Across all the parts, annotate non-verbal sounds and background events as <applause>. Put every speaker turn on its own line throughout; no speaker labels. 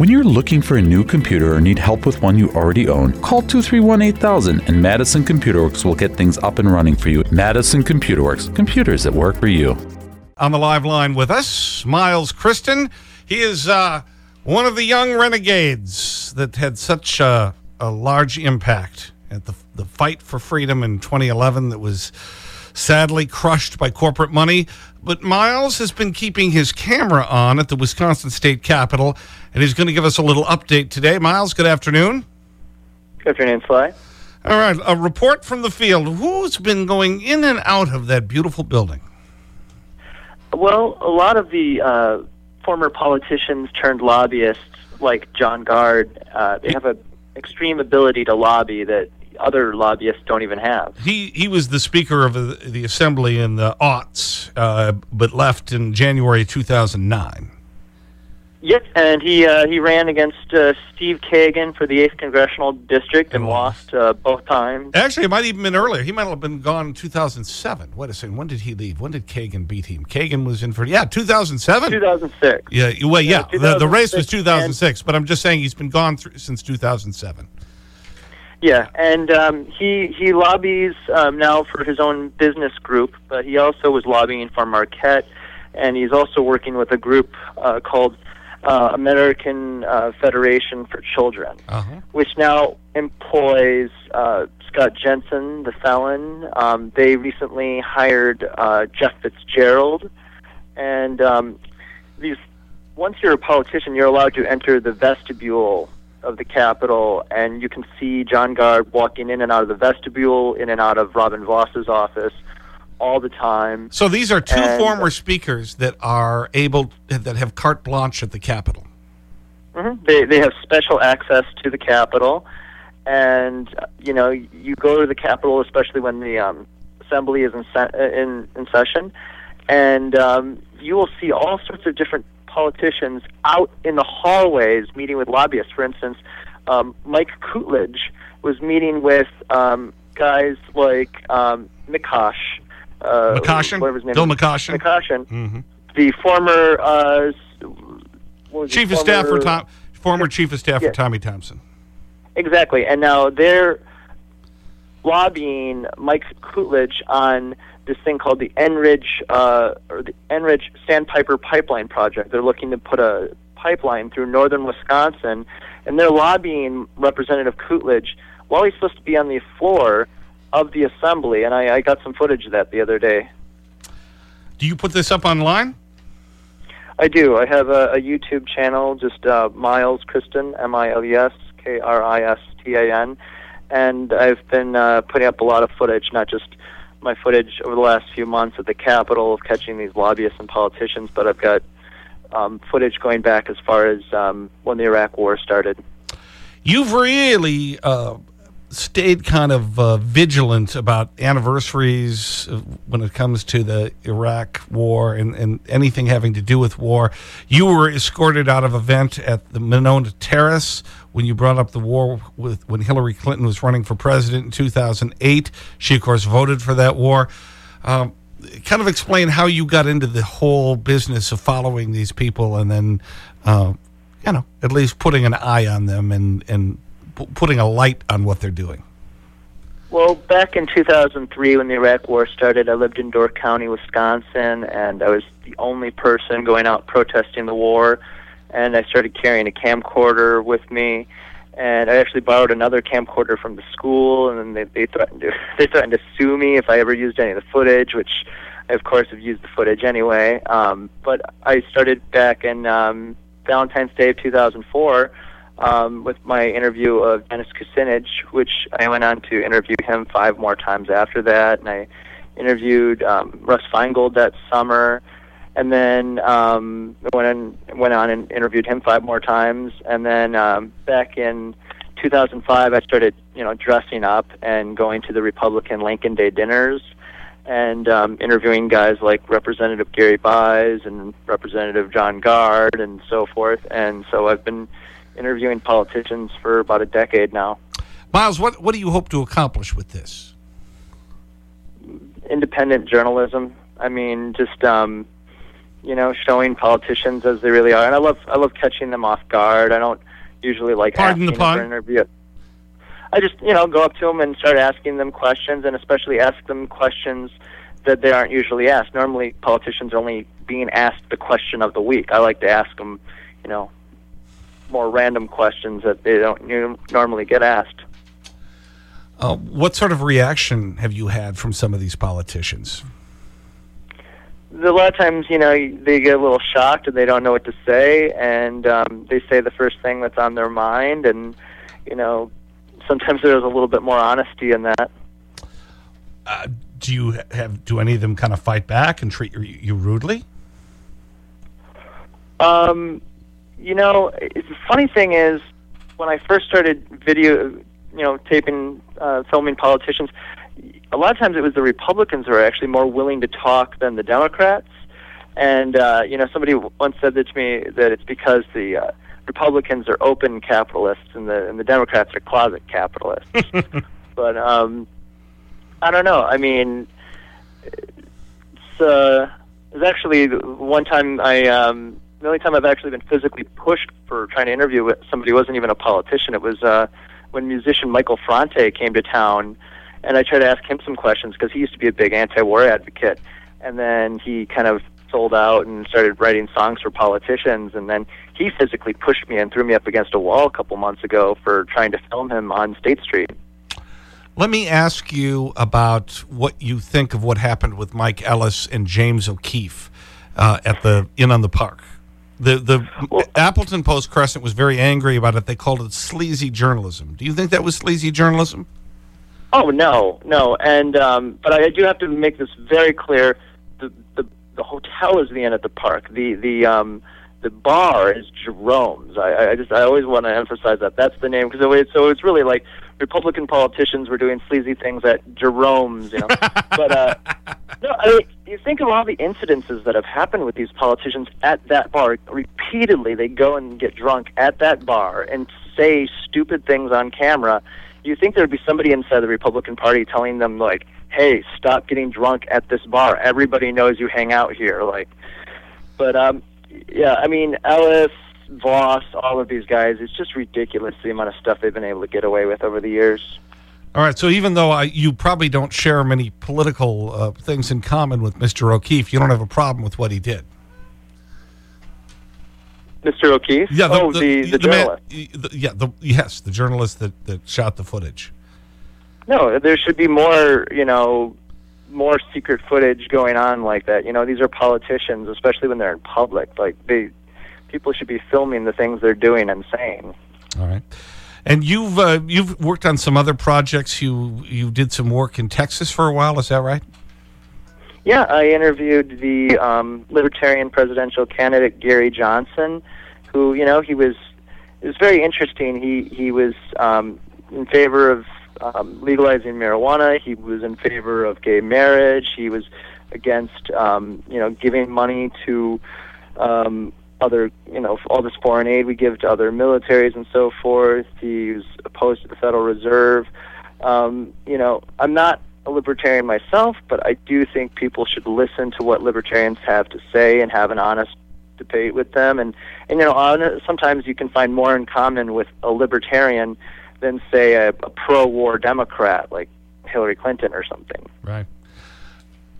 When you're looking for a new computer or need help with one you already own, call 231 8000 and Madison Computer Works will get things up and running for you. Madison Computer Works, computers that work for you.
On the live line with us, Miles Kristan. He is uh, one of the young renegades that had such a, a large impact at the, the fight for freedom in 2011 that was sadly crushed by corporate money. But Miles has been keeping his camera on at the Wisconsin State Capitol, and he's going to give us a little update today. Miles, good afternoon.
Good afternoon, Sly.
All right, a report from the field. Who's been going in and out of that beautiful building?
Well, a lot of the uh, former politicians turned lobbyists, like John Gard, uh, they have an extreme ability to lobby that other lobbyists don't even have.
He, he was the Speaker of the, the Assembly in the aughts, uh, but left in January 2009.
Yep, and he uh, he ran against uh, Steve Kagan for the 8th Congressional District and lost uh, both times.
Actually, it might have even been earlier. He might have been gone in 2007. Wait a second. When did he leave? When did Kagan beat him? Kagan was in for, yeah, 2007?
2006.
Yeah, well, yeah.
Yeah,
the, the race was
2006,
2006, but I'm just saying he's been gone since 2007.
Yeah, and um, he he lobbies um, now for his own business group, but he also was lobbying for Marquette, and he's also working with a group uh, called uh, American uh, Federation for Children,
Uh-huh.
which now employs uh, Scott Jensen, the felon. Um, they recently hired uh, Jeff Fitzgerald, and um, these. Once you're a politician, you're allowed to enter the vestibule of the Capitol, and you can see John Gard walking in and out of the vestibule, in and out of Robin Vos's office all the time.
So these are two
And-
former speakers that are able, that have carte blanche at the Capitol.
hmm They they have special access to the Capitol, and you know you go to the Capitol, especially when the um, Assembly is in se- uh, in, in session, and um, you will see all sorts of different politicians out in the hallways meeting with lobbyists. For instance, um, Mike Kuglitsch was meeting with um, guys like um, Mikosh, uh,
McCoshen?
whatever his name
Bill
is.
McCoshen, Mhm.
the former uh, s- what was it,
Chief of Staff for Tom, former Chief of Staff
Yeah.
for Tommy Thompson.
Exactly, and now they're lobbying Mike Kuglitsch on this thing called the Enbridge uh, or the Enbridge Sandpiper Pipeline Project. They're looking to put a pipeline through northern Wisconsin, and they're lobbying Representative Kuglitsch while he's supposed to be on the floor of the assembly. And I, I got some footage of that the other day.
Do you put this up online?
I do. I have a, a YouTube channel, just uh, Miles Kristan, M I L E S K R I S T A N, and I've been uh, putting up a lot of footage, not just my footage over the last few months at the Capitol of catching these lobbyists and politicians, but I've got um, footage going back as far as um, when the Iraq War started.
You've really uh, stayed kind of uh, vigilant about anniversaries uh, when it comes to the Iraq war and, and anything having to do with war. You were escorted out of event at the Monona Terrace when you brought up the war with when Hillary Clinton was running for president in 2008. She, of course, voted for that war. Um, kind of explain how you got into the whole business of following these people and then, uh, you know, at least putting an eye on them and, and putting a light on what they're doing.
Well, back in 2003, when the Iraq War started, I lived in Door County, Wisconsin, and I was the only person going out protesting the war. And I started carrying a camcorder with me, and I actually borrowed another camcorder from the school. And then they, they threatened to <laughs> they threatened to sue me if I ever used any of the footage, which I of course have used the footage anyway. Um, but I started back in um, Valentine's Day of 2004 um, with my interview of Dennis Kucinich, which I went on to interview him five more times after that, and I interviewed um, Russ Feingold that summer, and then um, went on went on and interviewed him five more times, and then um, back in 2005, I started you know dressing up and going to the Republican Lincoln Day dinners. And um, interviewing guys like Representative Gary Bies and Representative John Gard and so forth. And so I've been interviewing politicians for about a decade now.
Miles, what, what do you hope to accomplish with this?
Independent journalism. I mean, just um, you know, showing politicians as they really are. And I love I love catching them off guard. I don't usually like
Pardon the
asking them
pun?
for an interview. I just you know go up to them and start asking them questions, and especially ask them questions that they aren't usually asked. Normally, politicians are only being asked the question of the week. I like to ask them, you know, more random questions that they don't you normally get asked.
Uh, what sort of reaction have you had from some of these politicians?
a lot of times, you know, they get a little shocked and they don't know what to say, and um, they say the first thing that's on their mind, and you know, sometimes there's a little bit more honesty in that.
Uh, do you have, do any of them kind of fight back and treat you, you rudely?
Um, you know, it's, the funny thing is, when I first started video, you know, taping, uh, filming politicians, a lot of times it was the Republicans who were actually more willing to talk than the Democrats. And uh, you know, somebody once said that to me that it's because the uh, Republicans are open capitalists and the and the Democrats are closet capitalists. <laughs> but um, I don't know. I mean, it's uh, it's actually one time I um, the only time I've actually been physically pushed for trying to interview with somebody who wasn't even a politician. It was uh, when musician Michael Franti came to town, and I tried to ask him some questions because he used to be a big anti-war advocate, and then he kind of sold out and started writing songs for politicians, and then he physically pushed me and threw me up against a wall a couple months ago for trying to film him on State Street.
Let me ask you about what you think of what happened with Mike Ellis and James O'Keefe uh, at the Inn on the Park. The, the Appleton Post Crescent was very angry about it. They called it sleazy journalism. Do you think that was sleazy journalism?
Oh no, no, and um, but I do have to make this very clear. The the the hotel is the inn at the park. The the um the bar is Jerome's. I, I just I always want to emphasize that that's the name because it, so it's really like Republican politicians were doing sleazy things at Jerome's, you know. <laughs> but uh, no, I mean, you think of all the incidences that have happened with these politicians at that bar. Repeatedly, they go and get drunk at that bar and say stupid things on camera. You think there would be somebody inside the Republican Party telling them like, "Hey, stop getting drunk at this bar. Everybody knows you hang out here." Like, but um, yeah, I mean, Ellis, Vos, all of these guys, it's just ridiculous the amount of stuff they've been able to get away with over the years.
All right, so even though I, you probably don't share many political uh, things in common with Mr. O'Keefe, you don't have a problem with what he did.
Mr. O'Keefe?
Yeah,
oh, the, the,
man-
journalist.
the- yeah, the, yes, the journalist that, that shot the footage.
No, there should be more, you know, more secret footage going on like that. You know, these are politicians, especially when they're in public. Like they, people should be filming the things they're doing and saying.
All right. And you've, uh, you've worked on some other projects. You, you did some work in Texas for a while, is that right?
Yeah, I interviewed the um, Libertarian presidential candidate Gary Johnson, who you know he was it was very interesting. He he was um, in favor of um, legalizing marijuana. He was in favor of gay marriage. He was against um, you know giving money to um, other you know all this foreign aid we give to other militaries and so forth. He was opposed to the Federal Reserve. Um, you know, I'm not a libertarian myself, but I do think people should listen to what libertarians have to say and have an honest debate with them. And and you know, hon- sometimes you can find more in common with a libertarian than say a, a pro-war Democrat like Hillary Clinton or something.
Right.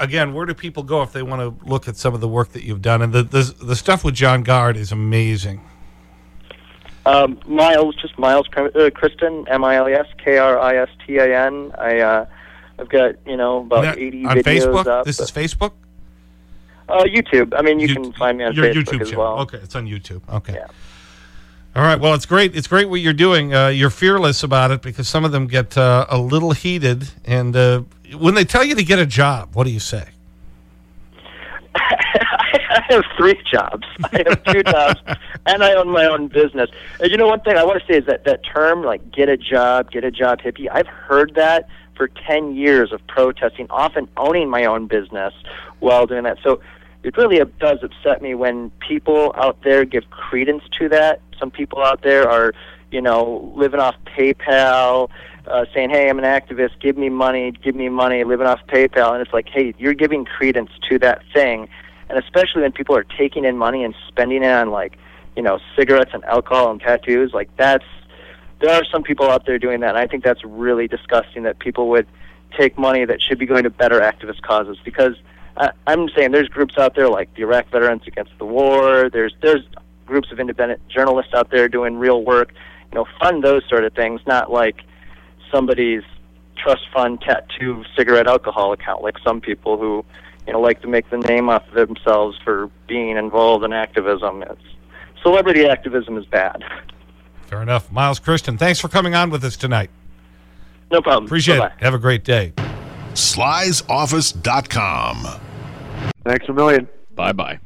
Again, where do people go if they want to look at some of the work that you've done? And the, the, the stuff with John Gard is amazing.
Um, Miles, just Miles uh, Kristan, M I L E S K R I S T A N. I uh, I've got you know about eighty
on
videos
Facebook?
up.
This is Facebook?
uh, YouTube. I mean, you,
You-
can find me on
your
Facebook
YouTube
as
channel.
well.
Okay, it's on YouTube. Okay.
Yeah.
All right. Well, it's great. It's great what you're doing. Uh, you're fearless about it because some of them get uh, a little heated. And uh, when they tell you to get a job, what do you say? <laughs>
I have three jobs. I have two <laughs> jobs, and I own my own business. And you know, one thing I want to say is that that term, like "get a job, get a job, hippie," I've heard that for ten years of protesting, often owning my own business while doing that. So it really does upset me when people out there give credence to that. Some people out there are, you know, living off PayPal. Uh, saying, "Hey, I'm an activist. Give me money. Give me money." Living off PayPal, and it's like, "Hey, you're giving credence to that thing, and especially when people are taking in money and spending it on like, you know, cigarettes and alcohol and tattoos, like that's there are some people out there doing that. And I think that's really disgusting that people would take money that should be going to better activist causes because I, I'm saying there's groups out there like the Iraq Veterans Against the War. There's there's groups of independent journalists out there doing real work. You know, fund those sort of things, not like somebody's trust fund tattoo cigarette alcohol account like some people who you know like to make the name off of themselves for being involved in activism. It's celebrity activism is bad.
Fair enough. Miles Kristan, thanks for coming on with us tonight.
No problem.
Appreciate
Bye-bye.
it. Have a great day.
Slysoffice.com.
Thanks a million.
Bye bye.